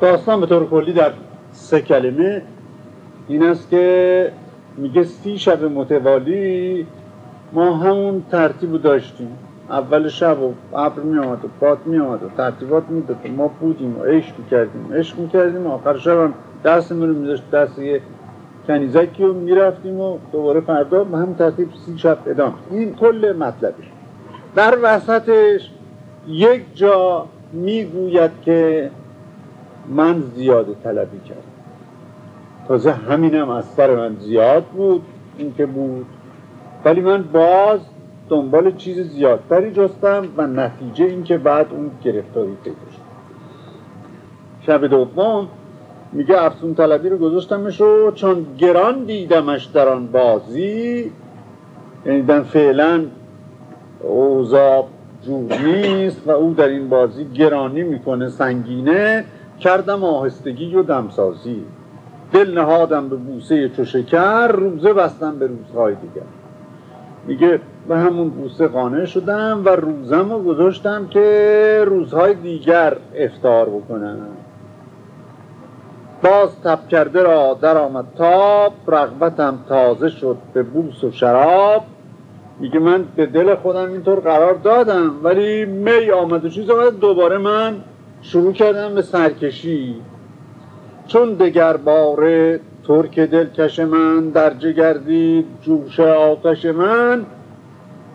داستان به طور کلی در سه کلمه این است که میگه سی شب متوالی ما همون ترتیب داشتیم. اول شب و ابر می آمد و باد می آمد و ترتیبات می ما بودیم و عشق کردیم عشق کردیم آخر شب هم دست رو میذاشت دست یه کنیزکی رو می‌رفتیم و دوباره فردا به هم ترتیب سی شب ادام این کل مطلبش. در وسطش یک جا می‌گوید که من زیاده طلبی کردم. تازه همینم از سر من زیاد بود این که بود. ولی من باز دنبال چیز زیادتری جستم و نتیجه این که بعد اون گرفتاری پیدا شد. شب دوم میگه افسون طلبی رو گذاشتمش رو چون گران دیدمش در آن بازی یعنی در فعلا اوضاع جور نیست و او در این بازی گرانی می‌کنه سنگینه کردم آهستگی و دمسازی. دل نهادم به بوسه چو شکر روزه بستم به روزهای دیگر. میگه به همون بوسه قانع شدم و روزم رو گذاشتم که روزهای دیگر افتار بکنم. باز تب کرده را در آمد تاب رغبتم تازه شد به بوس و شراب. میگه من به دل خودم اینطور قرار دادم ولی می آمد و چیز آمد دوباره من شروع کردم به سرکشی. چون دگر باره ترک دلکش من در جگردید جوش آتش من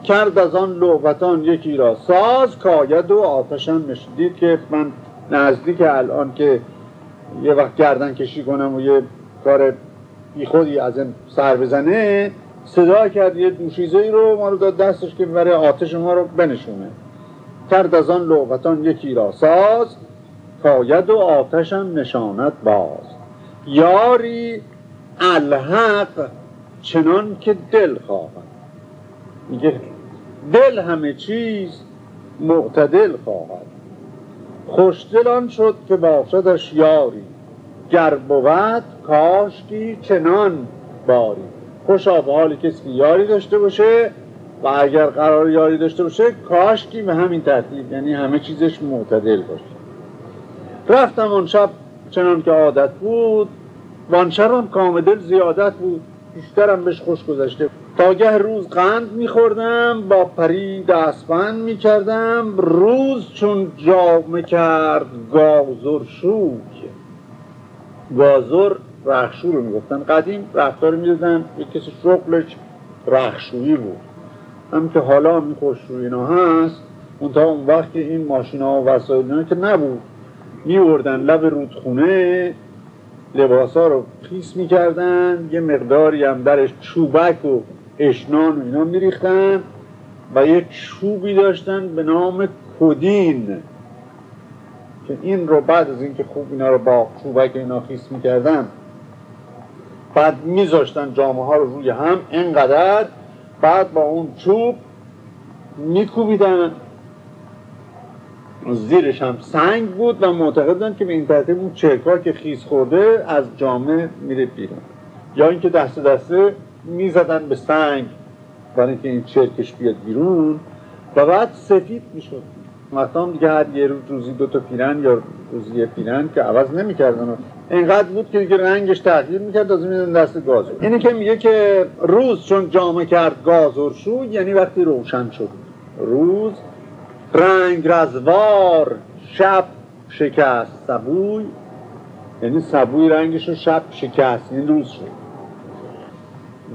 کرد از آن لعبتان یکی را ساز کاید و آتشم نشدید که من نزدیک الان که یه وقت گردن کشی کنم و یه کار بی خودی از این سر بزنه صدا کرد یه دوشیزه ای رو ما رو داد دستش که برای آتش ما رو بنشونه. کرد از آن لعبتان یکی را ساز کاید و آتشم نشانت باز. یاری الحق چنان که دل خواهد. میگه دل همه چیز معتدل خواهد. خوشدلان شد که باشدش یاری. گر بود کاشکی چنان باری. خوشا به حال کسی یاری داشته باشه و اگر قرار یاری داشته باشه کاشکی به همین ترتیب. یعنی همه چیزش معتدل باشه. رفتم اون شب چنان که عادت بود وان شب هم دل زیادت بود. بیشترم بهش خوش گذشته تاگه روز قند میخوردم با پری دستبند می‌کردم. روز چون جامه کرد گازر شوی گازر رخشو رو می‌گفتن. قدیم رفتار می‌دادن یک کسی شغلش رخشویی بود. هم که حالا این خوشروی اینا هست تا اون وقت که این ماشین ها و وسایل که نبود. میوردن لب رودخونه لباس ها رو خیس می‌کردن یه مقداری هم درش چوبک و اشنان و اینا میریختن و یک چوبی داشتن به نام کدین. که این رو بعد از اینکه خوب اینا رو با چوبک اینا خیس می‌کردن بعد میذاشتن جامعه ها رو روی هم اینقدر بعد با اون چوب میکوبیدن. زیرش هم سنگ بود و معتقدن که به این ترتیب اون چرکا که خیز خورده از جامعه میره بیرون. یا اینکه دست دسته می‌زدن به سنگ برای اینکه این چرکش بیاد بیرون و بعد سفید می‌شد. مثلا دیگه هر یه روز روزی دو تا پیرن یا روزی یه پیرن که عوض نمی‌کردن اینقدر بود که دیگه رنگش تغییر می‌کرد از میدن دست گاز اینه که میگه که روز چون جامه کرد گازرشو یعنی وقتی روشن شد. روز رنگ رزوار شب شکست سبوی یعنی سبوی رنگش رو شب شکست این روز شد.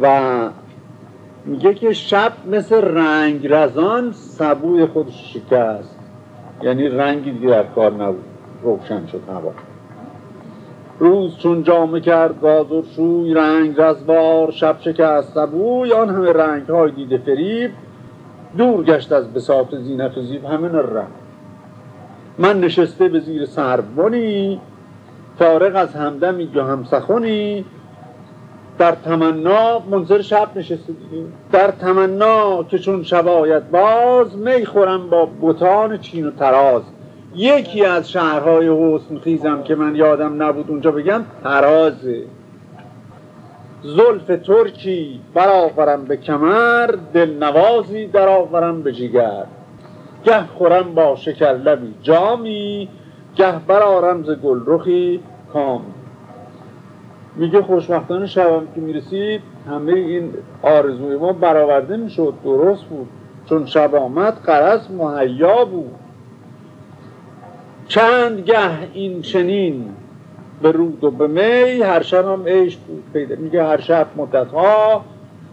و میگه که شب مثل رنگ رزان سبوی خودش شکست. یعنی رنگی دیگه در کار نبود. روشن شد هوا. روز چون جامه کرد گازر شوی رنگ رزوار شب شکست سبوی آن همه رنگ های دیده فریب. دور گشت از بساط زینت و زیب همه رفت. من نشسته به زیر سربانی فارغ از همدمی یا همسخونی در تمنا منظر شب نشسته دیگه در تمنا که چون شب آید باز می خورم با بوتان چین و تراز یکی از شهرهای حسن خیزم که من یادم نبود اونجا بگم ترازه زلف ترکی برآورم به کمر دلنوازی درآورم به جگر. گه خورم با شکر لبی جامی گه برارم ز گلرخی کام میگه خوشبختانه شبم که می‌رسید همه این آرزوی ما برآورده می‌شد. درست بود. چون شب آمد قرص مهیا بود. چند گه این چنین به رود و به می هر شب هم عشق بود. پیدا میگه هر شب مدت ها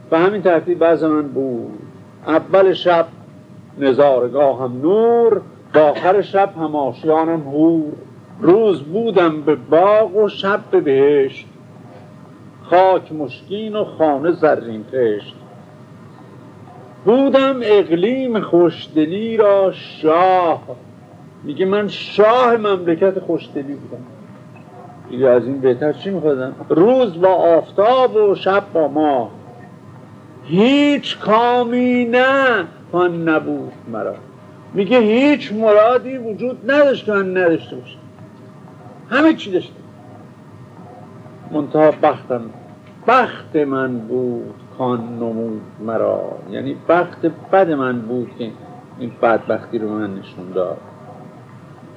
به همین ترتیب بعض من بود. اول شب نظارگاه هم نور با آخر شب هم آشیانم هور روز بودم به باغ و شب به بهشت. خاک مشکین و خانه زرین کشت بودم اقلیم خوشدلی را شاه. میگه من شاه مملکت خوشدلی بودم. دیگه از این بهتر چی میخوادم روز با آفتاب و شب با ما هیچ کامی نه کان نبود مرا. میگه هیچ مرادی وجود نداشت که من نداشته باشم همه چی داشته. منتها بختم. بخت من بود کان نمود مرا. یعنی بخت بد من بود که این بدبختی رو من نشون داد.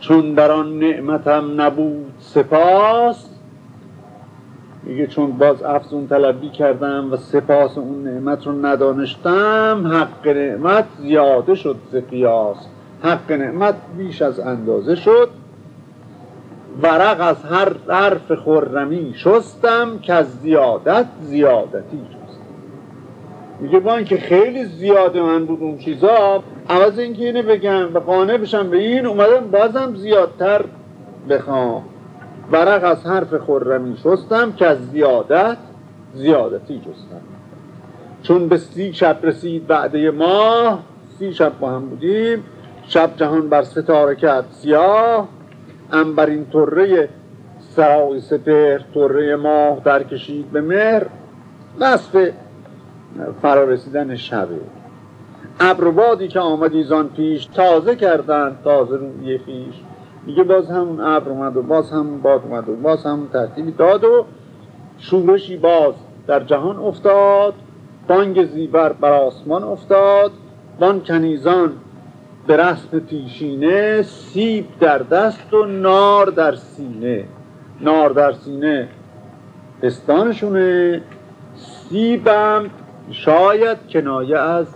چون در آن نعمتم نبود سپاس میگه چون باز افزون طلبی کردم و سپاس اون نعمت رو ندانشتم حق نعمت زیاده شد ز حق نعمت بیش از اندازه شد. ورق از هر حرف خرمی شستم که از زیادت زیادتی شستم. میگه با اینکه خیلی زیاده من بود اون چیزا عوض اینکه اینه بگم و قانع بشم به این اومدم بازم زیادتر بخوام. ورق از حرف خرمی شستم که از زیادت زیادتی جستم چون به سی شب رسید بعده ماه سی شب با هم بودیم شب جهان بر ستاره کرد سیاه انبرین طره سرای سپر طره ماه در کشید به مهر. وصف فرارسیدن شبه ابر که آمدی زان پیش تازه کردن تازه روی خیش. میگه باز همون ابر اومد و باز همون باد اومد و باز همون ترتیبی داد و شورشی باز در جهان افتاد. بانگ زیبر بر آسمان افتاد. بان کنیزان به رسم پیشینه سیب در دست و نار در سینه. نار در سینه. پستانشونه سیبم شاید کنایه از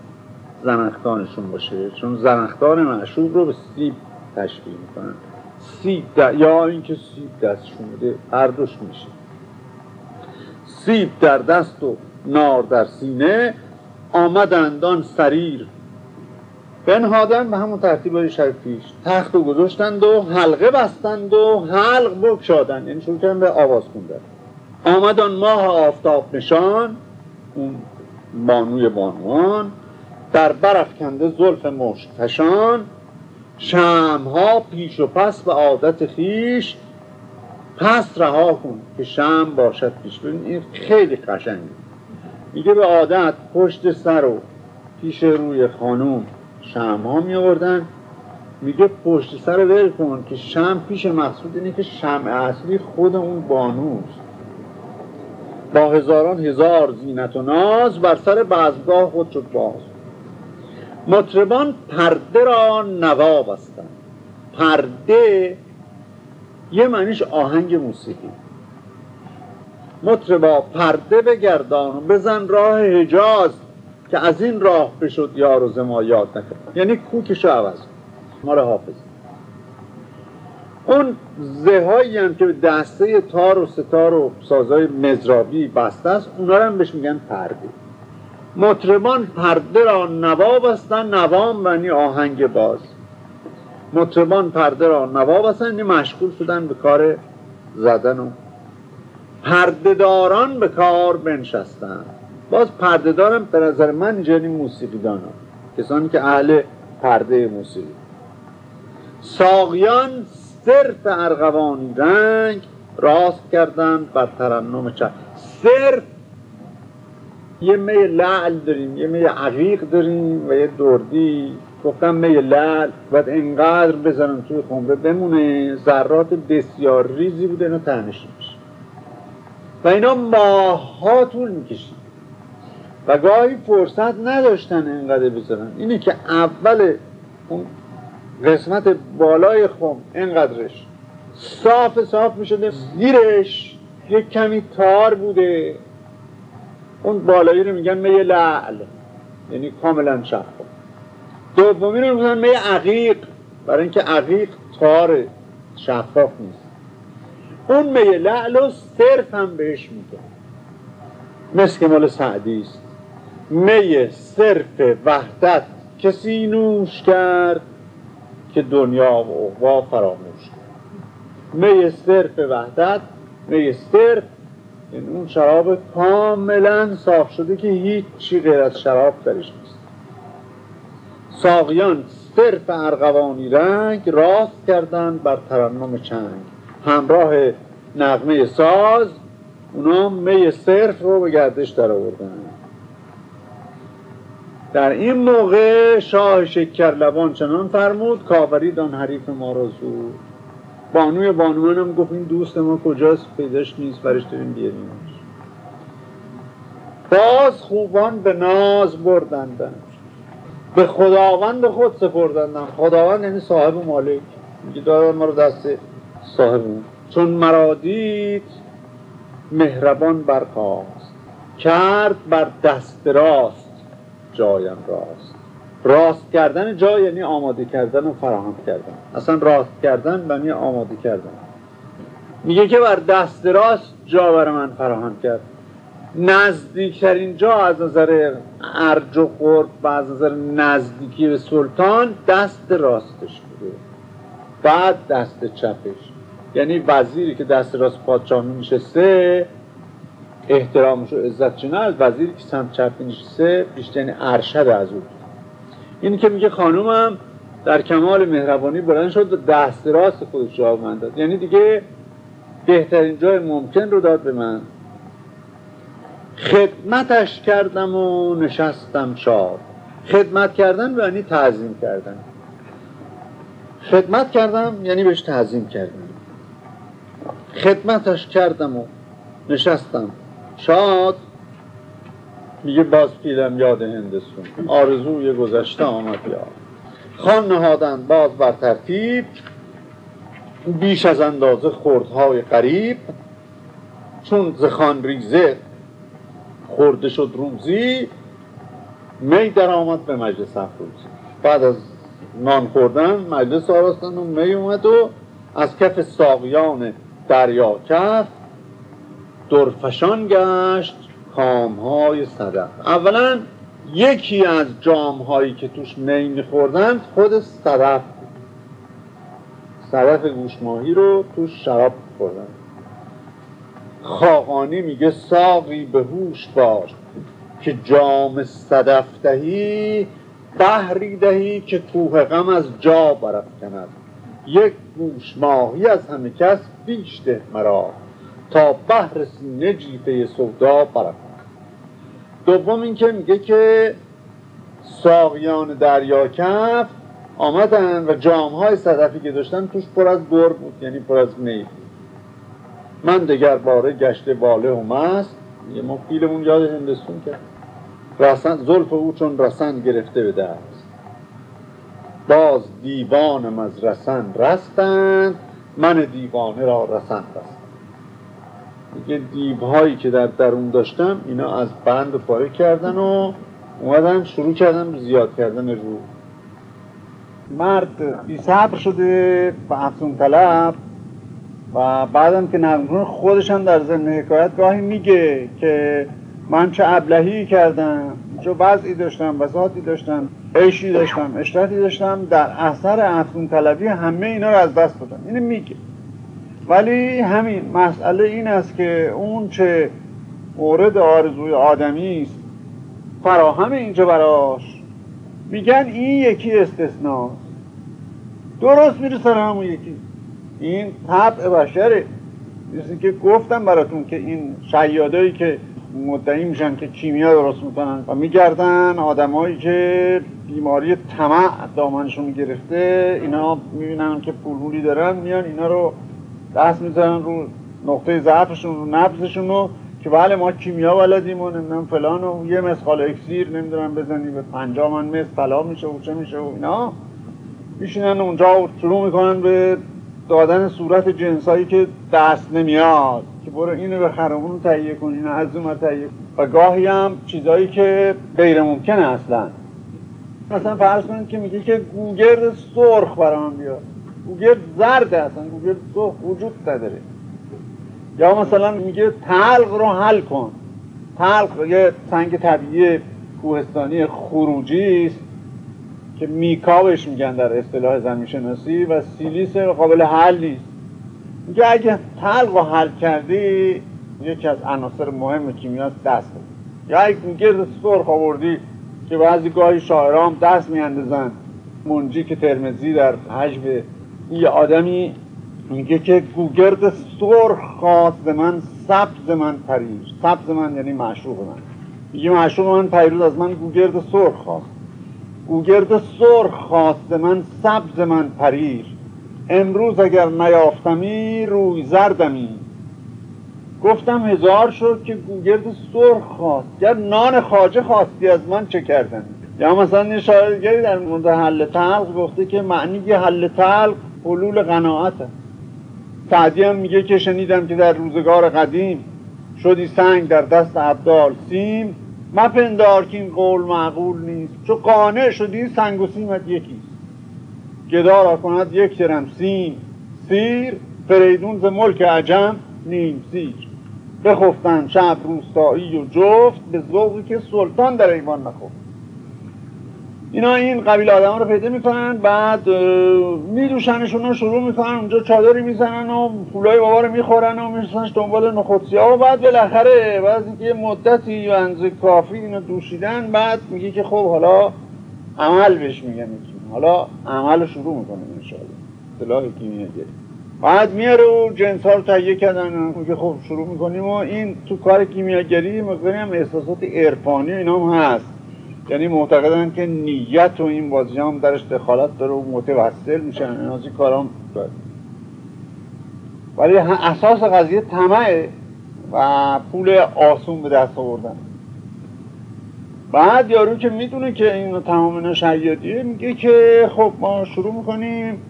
زنختانشون باشه چون زنختان معشوق رو به سیب تشکیل می‌کنن. سیب در... یا اینکه سیب دستشون بوده هر میشه. سیب در دست و نار در سینه. آمدند آن سریر بنهادن به همون ترتیب شب پیش. تخت و گذاشتند و حلقه بستند و حلق بکشادند یعنی شروع کردن به آواز خوندن. آمد آن ماه آفتاب نشان اون بانوی بانوان در برف کنده زلف مشت فشان. شمها پیش و پس به عادت خیش پس رها کن که شم باشد پیش. ببین این خیلی قشنگه. میگه به عادت پشت سر و پیش روی خانوم. شم ها می آوردن میگه پشت سر ول کن که شم پیش مقصود اینه که شم اصلی خود اون بانوست. با هزاران هزار زینت و ناز بر سر بزگاه خود شد باز. مطربان پرده را نواب هستند پرده یه معنیش آهنگ موسیقی. مطربا پرده بگردان و بزن راه حجاز. که از این راه بشد یار و زما یاد نکرد. یعنی کوکشو عوض مال حافظ. اون زهایی هم که دسته تار و ستار و سازای مزرابی بسته است اونا هم بهش میگن پرده. مطربان پرده را نواب هستن نوام معنی آهنگ باز. مطربان پرده را نواب هستن یعنی مشغول شدن به کار زدن و پردهداران به کار بنشستن. باز پرده دارم به نظر من یعنی موسیقی دانا کسانی که اهل پرده موسیقی. ساقیان صرف ارغوانی رنگ راست کردن بر ترنم چند صرف یه می لعل داریم یه می عقیق داریم و یه دردی گفتم می لعل باید انقدر بزنن توی خمره بمونه. ذرات بسیار ریزی بوده اینا تنشی میشه. و اینا ماه ها طول می‌کشید. و گاهی فرصت نداشتن اینقدر بذارن. اینه که اول اون قسمت بالای خم اینقدرش. صاف صاف می‌شده زیرش یک کمی تار بوده. اون بالایی رو میگن می لعل یعنی کاملا شفاف. دومی رو میگن می عقیق. برای اینکه عقیق تار شفاف نیست. اون می لعل و صرف هم بهش میگن. مثل مال سعدی است. می صرف وحدت کسی نوش کرد که دنیا و عقبا فراموش کرد می صرف وحدت می صرف این اون شراب کاملا صاف شده که هیچ چی غیر از شراب درش نیست. ساقیان صرف ارغوانی رنگ راست کردن بر ترنم چنگ. همراه نغمه ساز اونا می صرف رو به گردش در آوردن در این موقع شاه شکر لبان چنان فرمود کاورید آن حریف ما را زود. بانوی بانوان هم گفت این دوست ما کجاست؟ پیداش نیست برش داریم بیاریمش باز خوبان به ناز بردندن. به خداوند خود سپردندن. خداوند یعنی صاحب مالک. میگه دارن ما رو دست صاحب چون مرا دید مهربان برخواست کرد بر دست راست. جایم راست. راست کردن جا یعنی آماده کردن و فراهم کردن. اصلا راست کردن یعنی آماده کردن. میگه که بر دست راست جا بر من فراهم کرد. نزدیکترین جا از نظر ارج و قرب و از نظر نزدیکی به سلطان دست راستش بوده. بعد دست چپش. یعنی وزیری که دست راست پادشاه نشسته احترامش و عزت از وزیری که سمت چپ نشسته بیشتر یعنی ارشد از او. این که میگه خانومم در کمال مهربانی بلند شد و دست راست خودش جواب من داد. یعنی دیگه بهترین جای ممکن رو داد به من. خدمتش کردم و نشستم شاد خدمت کردن یعنی تعظیم کردن. خدمت کردم یعنی بهش تعظیم کردم خدمتش کردم و نشستم. شاد. میگه باز پیلم یاد هندسون. آرزوی گذشته آمد یاد خان نهادن باز بر ترتیب. بیش از اندازه خوردهای قریب. چون زخان ریزه خورده شد روزی می در آمد به مجلس افروزی. بعد از نان خوردن مجلس آراستن و می اومد و از کف ساقیان دریا کف. درفشان گشت کامهای صدف. اولا یکی از جامهایی که توش می میخوردن خود صدف صدف گوشماهی رو توش شراب خوردن خاقانی میگه ساقی به هوش باش که جام صدف دهی بحری دهی که کوه غم از جا کند یک گوش ماهی از همه کس بیشته مرا. تا بحر سینه جیفه سودا برکن دوم اینکه میگه که ساقیان دریا کف آمدن و جامهای صدفی که داشتن توش پر از گر بود یعنی پر از می من دگر باره گشته باله و مست. یه ما پیلمون یاد هندستون کرد رسن زلف او چون رسن گرفته به دست. باز دیوانم از رسن رستند من دیوانه را رسن دیگه دیوهایی که در درون داشتم اینا از بند پاره کردن و اومدن شروع کردن زیاد کردن رو. مرد بی صبر شده و افزون طلب و بعدم که نظمون خودش هم در ضمن حکایت گاهی میگه که من چه ابلهی کردم چه وضعی داشتم وساطی داشتم عیشی داشتم اشرتی داشتم در اثر افزون طلبی همه اینا رو از دست دادم. اینو میگه. ولی همین مسئله این است که اون چه مورد آرزوی آدمی است فراهم اینجا براش. میگن این یکی استثناست درست میره سر همون یکی. این طبع بشره. مثل که گفتم براتون که این شیادایی که مدعی میشن که کیمیا درست می‌کنن و میگردن آدمایی که بیماری طمع دامنشون گرفته اینا می‌بینن که پولولی دارن میان اینا رو دست می‌زنن رو نقطه ضعفشون رو نبزشون رو که بله ما کیمیا بلدیم و نمی‌دونم فلان و یه مسخال اکسیر نمی‌دونم بزنی به پنجا من مس طلا میشه و چه میشه و اینا. میشینن اونجا و شروع می‌کنن به دادن صورت جنسایی که دست نمیاد. که برو اینو به خرمون تهیه کن اینو از اون تهیه و گاهی هم چیزایی که غیر ممکنه اصلا مثلا فرض کنید که میگه که گوگرد سرخ برام بیاد گوگرد زرد اصلا گوگرد سرخ وجود نداره. یا مثلا میگه تلق رو حل کن. تلق یه سنگ طبیعی کوهستانی خروجی است که میکاوش میگن در اصطلاح زمین شناسی و سیلیس قابل حل نیست. میگه اگه تلق رو حل کردی یکی از عناصر مهم کیمیا دست. یا اگه گرد سرخ آوردی که بعضی گاهی شاعرام دست میاندازن منجی که ترمزی در حجب یه آدمی میگه که گوگرد سرخ خواست من سبز من پریر سبز من یعنی معشوق من. میگه معشوق من پیروز از من گوگرد سرخ خواست گوگرد سرخ خواست من سبز من پریر امروز اگر نیافتمی روی زردمی. گفتم هزار شد که گوگرد سرخ خواست گر نان خاجه خواستی از من چه کردن؟ یا مثلا یه شاعر در مورد حل تلق گفته که معنی حل تلق حلول قناعت سعدی هم میگه که شنیدم که در روزگار قدیم شدی سنگ در دست عبدال سیم مپندار که این قول معقول نیست. چو قانع شدی سنگ و سیمت یکیست گدارا کند یک درم سیم سیر فریدون ز ملک عجم نیم سیر. بخفتن شب روستایی و جفت به ذوقی که سلطان در ایوان نخفت. اینا این قبیل آدم رو پیدا می‌کنن بعد میدوشنشون رو شروع می‌کنن اونجا چادری می‌زنن و پولای بابا رو می‌خورن و میرسنش دنبال نخودسی ها و بعد بالاخره بعد اینکه مدتی و انزه کافی اینو دوشیدن بعد میگه که خب حالا عمل بهش میگن حالا عمل رو شروع می‌کنه انشاءالله. اصطلاح کیمیاگری بعد میاره و جنس ها رو تهیه کردن. میگه خب شروع می‌کنیم و این تو کار کیمیاگری مقداری هم احساسات عرفانی اینا هم هست. یعنی معتقدن که نیت و این بازی هم درش دخالت داره و متوسل میشن. این از کارام ولی اساس قضیه طمعه و پول آسون به دست آوردن. بعد یارو که می‌دونه که این تمام اینا میگه که خب ما شروع می‌کنیم.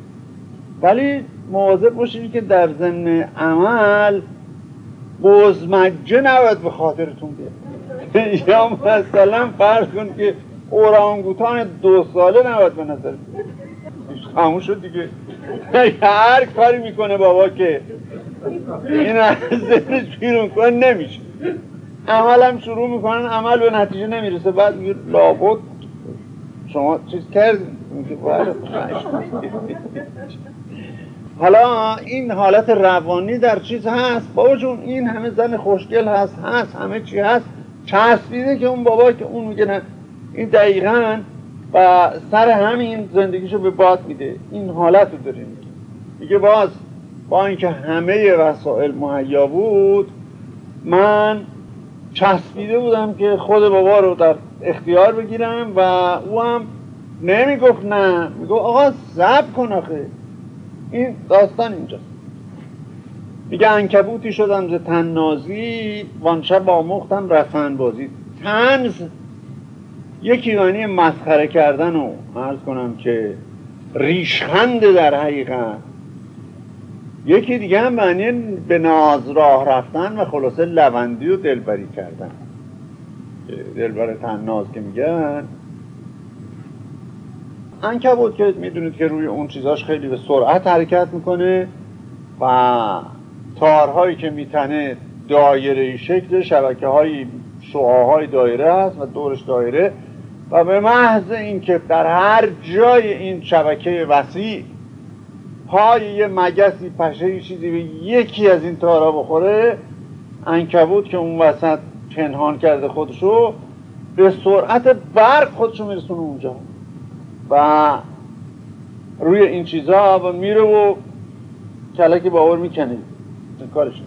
ولی مواظب باشید که در ضمن عمل بزمجه نباید به خاطرتون بیاد. یا مثلا فرض کن که اورانگوتان دو ساله نباید به نظر خاموش شد دیگه. هر کاری می‌کنه بابا که. این از ذهنش بیرون کن نمیشه. عملم شروع می‌کنن عمل به نتیجه نمی‌رسه. بعد میگه لابد. شما چیز کردین؟ بله. حالا این حالت روانی در چیز هست؟ بابا این همه زن خوشگل هست هست همه چی هست. چسبیده که اون بابا که اون میگه نه. این دقیقا و سر همین زندگیشو به باد میده. این حالت رو داره. میگه باز با اینکه همه وسایل مهیا بود من چسبیده بودم که خود بابا رو در اختیار بگیرم و او هم نمی‌گفت نه. می‌گفت آقا زب کن آخه. این داستان اینجاست. میگه انکبوتی شدم ز تننازی وانشب آموختم رسن بازی. تنز یکی معنی مسخره کردن و عرض کنم که ریشخند در حقیقت. یکی دیگه هم معنی به ناز راه رفتن و خلاصه لوندی و دلبری کردن. دلبر تناز که میگن. انکبوت که می‌دونید که روی اون چیزاش خیلی به سرعت حرکت می‌کنه و تارهایی که میتنه دایره شکل شبکه های شعاهای دایره هست و دورش دایره و به محض اینکه در هر جای این شبکه وسیع پای یه مگسی پشه چیزی به یکی از این تارا بخوره انکبوت که اون وسط پنهان کرده خودشو به سرعت برق خودشو میرسونه اونجا و روی این چیزها و میره و کلک باور می‌کنه. کارش.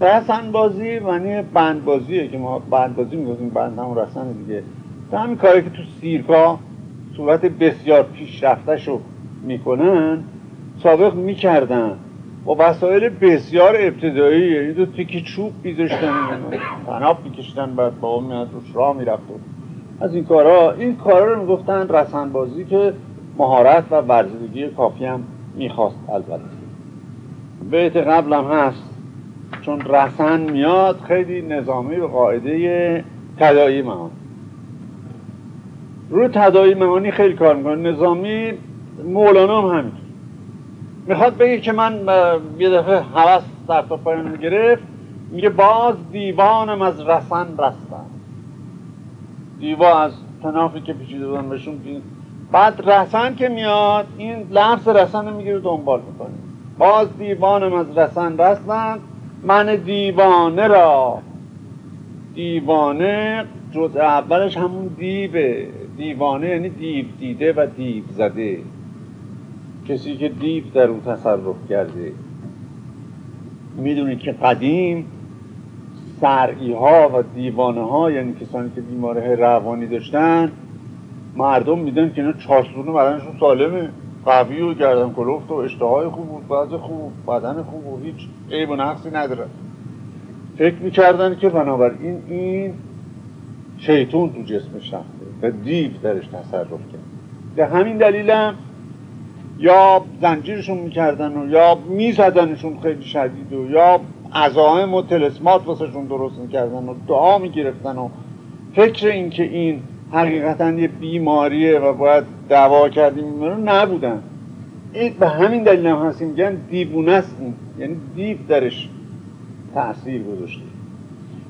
رسن بازی معنی بند بازیه که ما بند بازی میگوزیم بند همون رسن دیگه. همین کاری که تو سیرکا صورت بسیار پیشرفته شو می‌کنن سابق می‌کردن. با وسایل بسیار ابتدایی یعنی دو تیکی چوب میذاشتن تناب میکشتن بعد با میاد روش راه می‌رفت. از این کارا این کارا رو می‌گفتن رسنبازی که مهارت و ورزیدگی کافی هم می‌خواست البته. بیت قبلم هست. چون رسن میاد خیلی نظامی به قاعده تدایی معانی. روی تدایی معانی خیلی کار می‌کنه. نظامی مولانا هم همینطور می‌خواد بگه که من یه دفعه حوث در تا پایان گرفت. میگه باز دیوانم از رسن رستم. دیوا از تنافی که پیچیده بودن بهشون بعد رسن که میاد این لفظ رسن رو می‌گیره دنبال می‌کنه. باز دیوانم از رسن رستم من دیوانه را. دیوانه جز اولش همون دیوه دیوانه یعنی دیو دیده و دیو زده. کسی که دیو در او تصرف کرده. می‌دونید که قدیم سرعی ها و دیوانه ها یعنی کسانی که بیماره روانی داشتن مردم میدن که اینا چاشتونه بدنشون سالمه. قوی و گردن کلفت و اشتهای خوب و بعض خوب بدن خوب و هیچ عیب و نقصی نداره. فکر می‌کردن که بنابراین این شیطون تو جسمش رفته و دیو درش تصرف کرد. به همین دلیلم یا زنجیرشون می‌کردن و یا میزدنشون خیلی شدید و یا عزائم و تلسمات واسهشون درست می‌کردن و دعا می‌گرفتن و فکر اینکه این حقیقتا یه بیماریه و باید دوا کردیم. رو نبودن. این به همین دلیل هم هستیم. میگن دیوونه است این. یعنی دیو درش تأثیر گذاشته.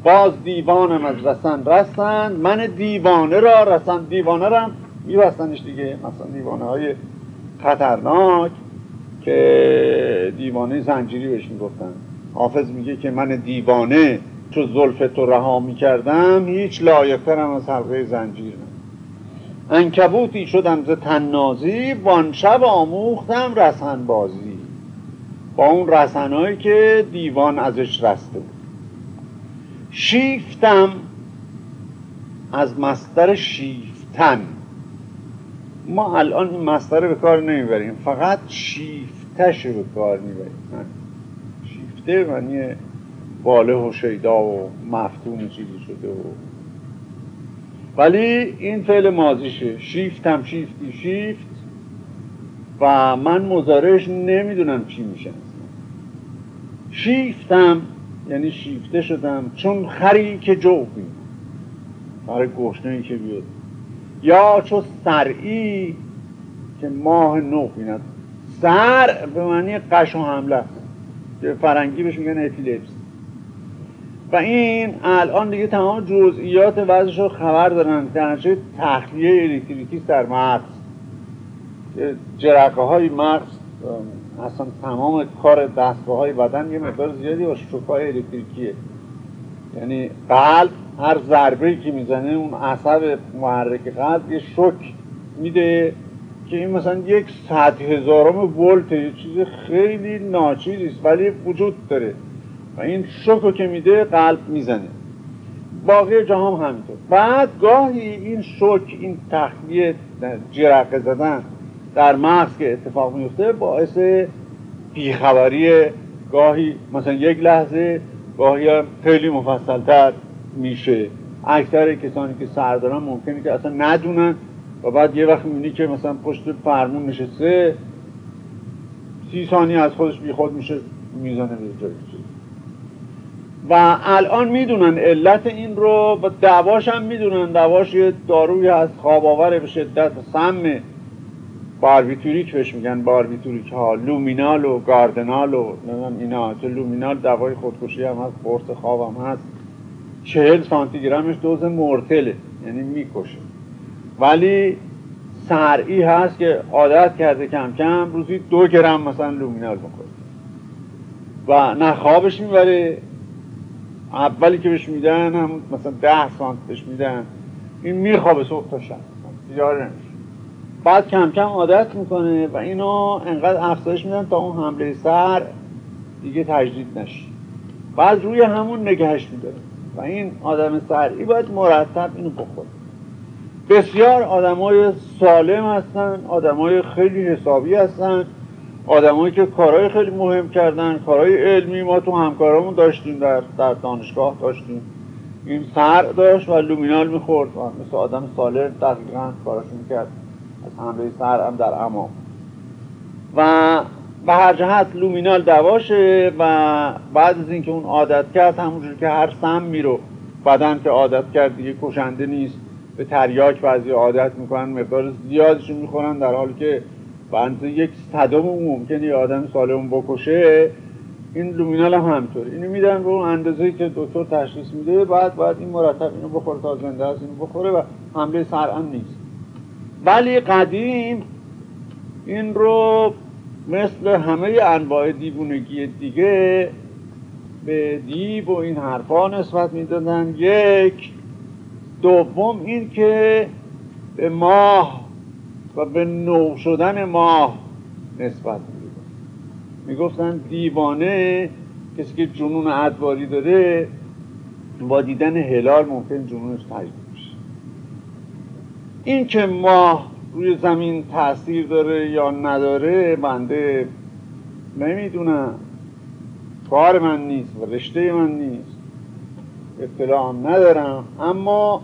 باز دیوانم از رسن رستن. من دیوانه را رسن دیوانه را میبستنش دیگه. مثلا دیوانه های خطرناک که دیوانه زنجیری بهش می‌گفتن. حافظ میگه که من دیوانه چو زلف تو رها می‌کردم هیچ لایقترم از حلقه زنجیر انکبوتی شدم ز تنازی وان شب آموختم رسن بازی با اون رسنهایی که دیوان ازش رسته بود. شیفتم از مستر شیفتن. ما الان این مستر به کار نمی‌بریم فقط شیفتش به کار می‌بریم. شیفته معنی باله و شیدا و مفتون چیزی شده و ولی این فعل ماضیشه. شیفتم شیفتی شیفت و من مزارش نمی‌دونم چی میشه. شیفتم یعنی شیفته شدم چون خری که جو بین برای گشنه که بیاد. یا چو سرعی که ماه نو بیند سر به معنی قش و حمله. است فرنگی بهش میگن اپیلپس و این الان دیگه تمام جزئیات وضعش رو خبر دارن که تخلیه الکتریکی در مغز جرقه های مغز اصلا تمام کار دستگاه های بدن یه مقدار زیادی با شوکای الکتریکیه یعنی قلب هر ضربه که می‌زنه اون عصب محرک قلب یه شک میده که این مثلا یک صد هزارم ولت یه چیز خیلی ناچیزی است ولی وجود داره. و این شک که میده قلب می‌زنه. باقی جهام همینطور. بعد گاهی این شک این تخلیه جرقه زدن در مغز که اتفاق میفته باعث بیخبری گاهی مثلا یک لحظه گاهی هم خیلی مفصلتر میشه. اکثر کسانی که سر دارن ممکنه که اصلا ندونن و بعد یه وقت می‌بینی که مثلا پشت فرمون نشسته سی ثانیه از خودش بیخود میشه می‌زنه به جایی و الان می‌دونن علت این رو و دواش هم می‌دونن. دواش یه داروی از خواب آور به شدت سم باربیتوریک بهش میگن. باربیتوریک ها لومینال و گاردنال و اینا. تو لومینال دوای خودکشی هم هست قرص خواب هم هست. چهل سانتی گرمش dose mortelle ه یعنی می‌کشه. ولی صرعی هست که عادت کرده کم کم روزی دو گرم مثلا لومینال بخوره. و نه خوابش می‌بره اولی که بهش میدن هم مثلا ده سانت بهش میدن. این میخوابه صبح تا شب. دیاره بعد کم کم عادت می‌کنه و اینو انقدر افزایش میدن تا اون حمله سر دیگه تجدید نشه. بعد روی همون نگهش میداره. و این آدم سرعی باید مرتب اینو بخوره. بسیار آدمای سالم هستن آدمای خیلی حسابی هستن. آدمایی که کارهای خیلی مهم کردن کارهای علمی ما تو همکارامون داشتیم در, در دانشگاه داشتیم. این صرع داشت و لومینال می‌خورد مثل آدم سالم دقیقا کاراشو می‌کرد. از حمله صرع هم در امان و به هر جهت لومینال دواشه و بعد از اینکه اون عادت کرد همونجور که هر سمی رو بدن که عادت کرد دیگه کشنده نیست. به تریاک بعضی عادت می‌کنن مقدار زیادشون می‌خورن در حالی که به یک صدم ممکنه یه آدم سالم بکشه این لومینال هم همطور اینو میدن به اون اندازه‌ای که دکتر تشخیص میده بعد بعد این مرتب اینو بخوره تا زنده است اینو بخوره و حمله سرعن نیست. ولی قدیم این رو مثل همه انواع دیوونگی دیگه به دیو و این حرفا نسبت می‌دادن. یک دوم این که به ماه و به نو شدن ماه نسبت می‌دادن می‌گفتن دیوانه کسی که جنون ادواری داره با دیدن هلال ممکن جنونش تجدید بشه. این که ماه روی زمین تاثیر داره یا نداره بنده نمی‌دونم. کار من نیست و رشته من نیست. اطلاع هم ندارم. اما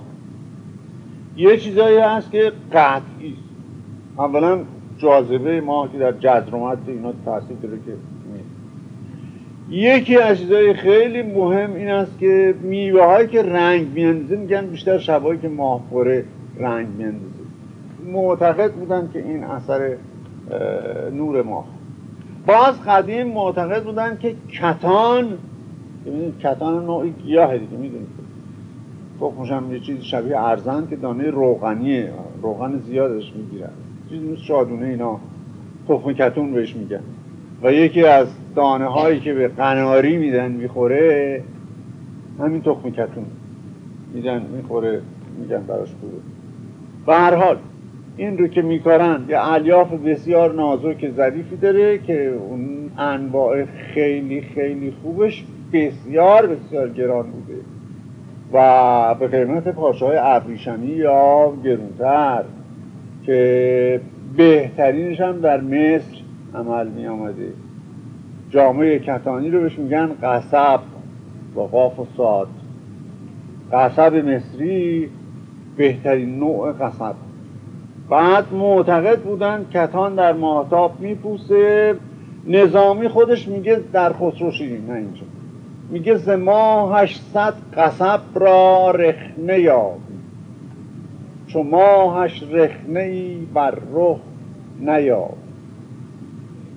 یه چیزایی هست که قطعی اولا جاذبه ما که در جزرومت اینا تاثیر داره که یکی از چیزهای خیلی مهم این است که میوه هایی که رنگ میاندازه میگن بیشتر شبایی که ماه خوره رنگ میاندازه. معتقد بودن که این اثر نور ماه. باز قدیم معتقد بودن که کتان کتان نوعی گیاه دیگه می‌دونید؟ تخمش هم یه چیز شبیه ارزن که دانه روغنیه روغن زیادش می‌گیرن چیز شادونه اینا. تخم کتون بهش میگن. و یکی از دانه هایی که به قناری میدن می‌خوره همین تخم کتون میدن می‌خوره میگن براش خوبه. به هر حال این رو که میکارن یه الیاف بسیار نازک ظریفی داره که اون انواع خیلی خیلی خوبش بسیار بسیار گران بوده. و به قیمت پاشه های ابریشمی یا گرونتر. که بهترینش هم در مصر عمل می آمده جامعه کتانی رو بهش میگن قصب با قاف و ساد. قصب مصری بهترین نوع قصب. بعد معتقد بودن کتان در ماهتاب میپوسه. نظامی خودش میگه در خسرو شیرین نه اینجا. میگه ز ماه هشتصد قصب را رخنه یابی. چو ماهش رخنه ای بر رخ نیاب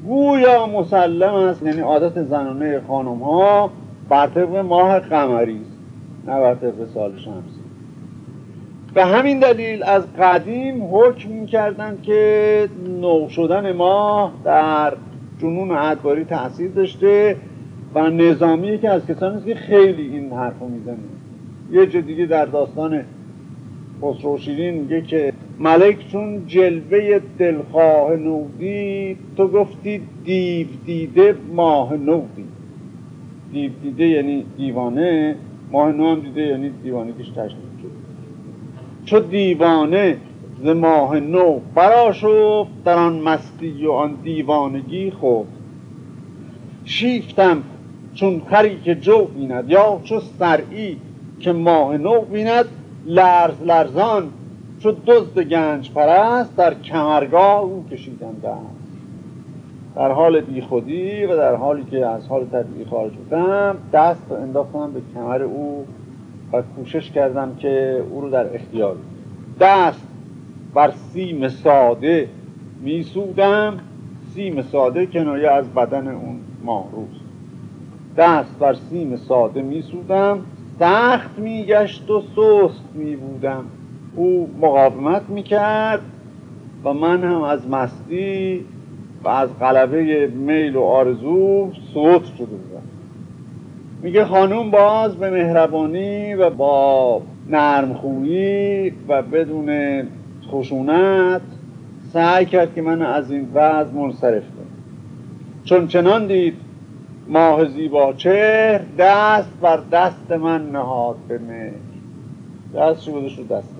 گویا مسلم است یعنی عادت زنانه خانم ها بر طبق ماه قمری است نه بر طبق سال شمسی. به همین دلیل از قدیم حکم می‌کردن که نو شدن ماه در جنون ادواری تاثیر داشته و نظامی که از کسانی که خیلی این حرف رو می‌زنه. یه جا دیگه در داستان خسرو شیرین میگه که ملک چون جلوه دلخواه نودی تو گفتی دیو دیده ماه نودی. دیو دیده یعنی دیوانه ماه نو هم دیده یعنی دیوانه کش تشنید چو دیوانه ز ماه نو براشفت در آن مستی و آن دیوانگی خود شیفتم چون خری که جو بیند یا چو سرعی که ماه نو بیند لرز لرزان چو دزد گنج پرست در کمرگاه او کشیدم دست در حال بیخودی و در حالی که از حال طبیعی خارج بودم دست انداختم به کمر او و کوشش کردم که او رو در اختیار دست بر سیم ساده میسودم سیم ساده کنایه از بدن اون ماهروز. دست بر سیم ساده میسودم سخت میگشت و سست میبودم. او مقاومت می‌کرد و من هم از مستی و از غلبه میل و آرزو سوت شده بودم. میگه خانوم باز به مهربانی و با نرمخویی و بدون خشونت سعی کرد که من از این وضع منصرف کنم. چون چنان دید ماه زیبا. چهر دست بر دست من نهاد به مهر. دست شده شد دست